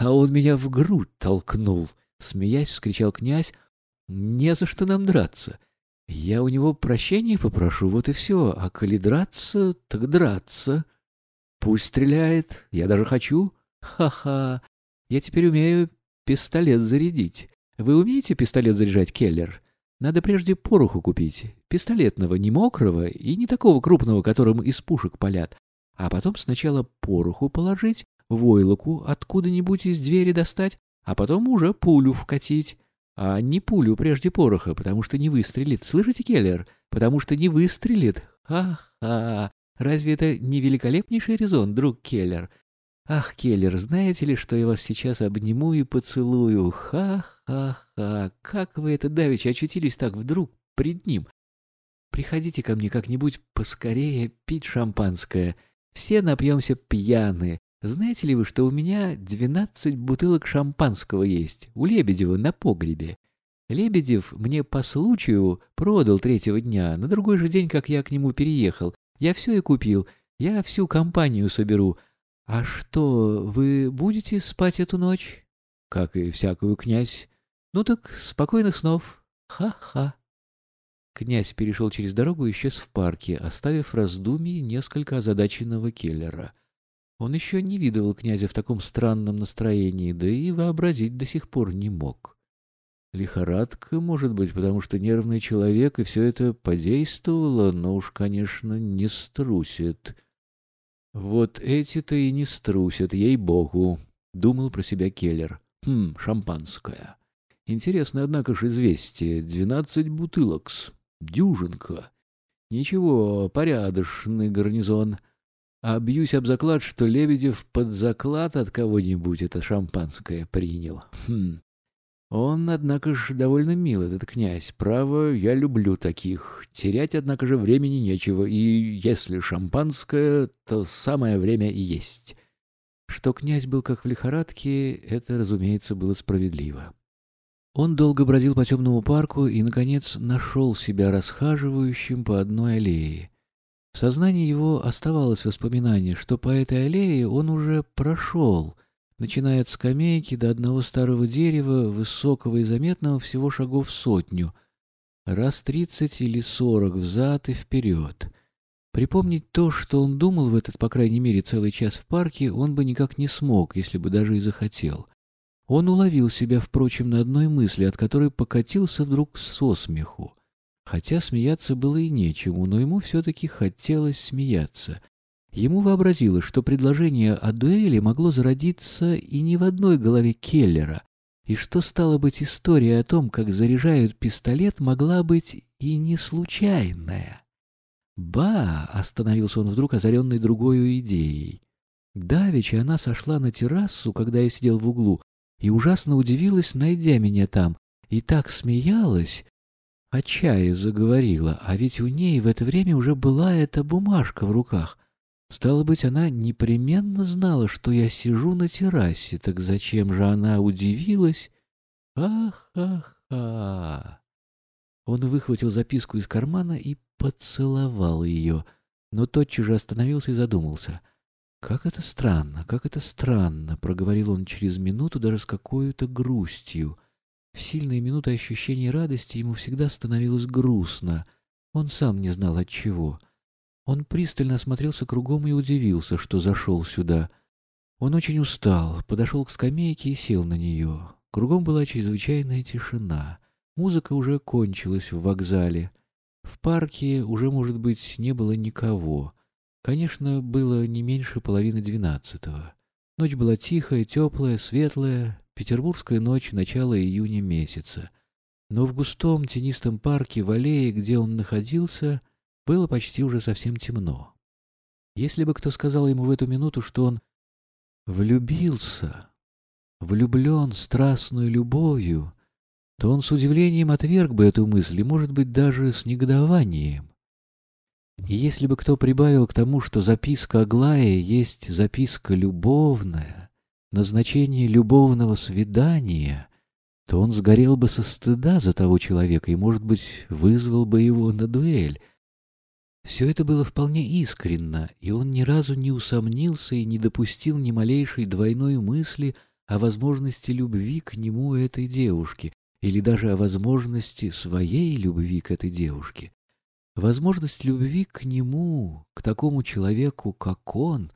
а он меня в грудь толкнул. Смеясь, вскричал князь, не за что нам драться. Я у него прощения попрошу, вот и все. А коли драться, так драться. Пусть стреляет, я даже хочу. Ха-ха, я теперь умею пистолет зарядить. Вы умеете пистолет заряжать, Келлер? Надо прежде пороху купить. Пистолетного, не мокрого и не такого крупного, которым из пушек палят. А потом сначала пороху положить, войлоку откуда-нибудь из двери достать, а потом уже пулю вкатить. А не пулю прежде пороха, потому что не выстрелит. Слышите, Келлер? Потому что не выстрелит. Ха-ха! Разве это не великолепнейший резон, друг Келлер? Ах, Келлер, знаете ли, что я вас сейчас обниму и поцелую? Ха-ха-ха! Как вы это давеча очутились так вдруг пред ним? Приходите ко мне как-нибудь поскорее пить шампанское. Все напьемся пьяные. Знаете ли вы, что у меня двенадцать бутылок шампанского есть у Лебедева на погребе? Лебедев мне по случаю продал третьего дня, на другой же день, как я к нему переехал. Я все и купил, я всю компанию соберу. А что, вы будете спать эту ночь? Как и всякую, князь. Ну так спокойных снов. Ха-ха. Князь перешел через дорогу и исчез в парке, оставив раздумье несколько озадаченного Келлера. Он еще не видывал князя в таком странном настроении, да и вообразить до сих пор не мог. Лихорадка, может быть, потому что нервный человек, и все это подействовало, но уж, конечно, не струсит. Вот эти-то и не струсят, ей-богу, — думал про себя Келлер. Хм, шампанское. Интересно, однако же, известие. Двенадцать бутылок-с. Дюжинка. Ничего, порядочный гарнизон. А бьюсь об заклад, что Лебедев под заклад от кого-нибудь это шампанское принял. Хм. Он, однако ж, довольно мил, этот князь. Право, я люблю таких. Терять, однако же, времени нечего, и если шампанское, то самое время и есть. Что князь был как в лихорадке, это, разумеется, было справедливо. Он долго бродил по темному парку и, наконец, нашел себя расхаживающим по одной аллее. В сознании его оставалось воспоминание, что по этой аллее он уже прошел, начиная от скамейки до одного старого дерева, высокого и заметного всего шагов сотню, раз тридцать или сорок взад и вперед. Припомнить то, что он думал в этот, по крайней мере, целый час в парке, он бы никак не смог, если бы даже и захотел. Он уловил себя, впрочем, на одной мысли, от которой покатился вдруг со смеху. Хотя смеяться было и нечему, но ему все-таки хотелось смеяться. Ему вообразилось, что предложение о дуэли могло зародиться и не в одной голове Келлера, и что, стало быть, история о том, как заряжают пистолет, могла быть и не случайная. «Ба!» — остановился он вдруг, озаренный другой идеей. Давеча она сошла на террасу, когда я сидел в углу, и ужасно удивилась, найдя меня там, и так смеялась, о чае заговорила, а ведь у ней в это время уже была эта бумажка в руках. Стало быть, она непременно знала, что я сижу на террасе, так зачем же она удивилась? Ах-ах-ах! Он выхватил записку из кармана и поцеловал ее, но тотчас же остановился и задумался. «Как это странно, как это странно!» — проговорил он через минуту даже с какой-то грустью — в сильные минуты ощущения радости ему всегда становилось грустно. Он сам не знал от чего. Он пристально осмотрелся кругом и удивился, что зашел сюда. Он очень устал, подошел к скамейке и сел на нее. Кругом была чрезвычайная тишина. Музыка уже кончилась в вокзале. В парке уже, может быть, не было никого. Конечно, было не меньше половины двенадцатого. Ночь была тихая, теплая, светлая, Петербургская ночь начала июня месяца. Но в густом тенистом парке, в аллее, где он находился, было почти уже совсем темно. Если бы кто сказал ему в эту минуту, что он влюбился, влюблен страстной любовью, то он с удивлением отверг бы эту мысль и, может быть, даже с негодованием. И если бы кто прибавил к тому, что записка Аглая есть записка любовная, назначение любовного свидания, то он сгорел бы со стыда за того человека и, может быть, вызвал бы его на дуэль. Все это было вполне искренно, и он ни разу не усомнился и не допустил ни малейшей двойной мысли о возможности любви к нему этой девушки, или даже о возможности своей любви к этой девушке. Возможность любви к нему, к такому человеку, как он,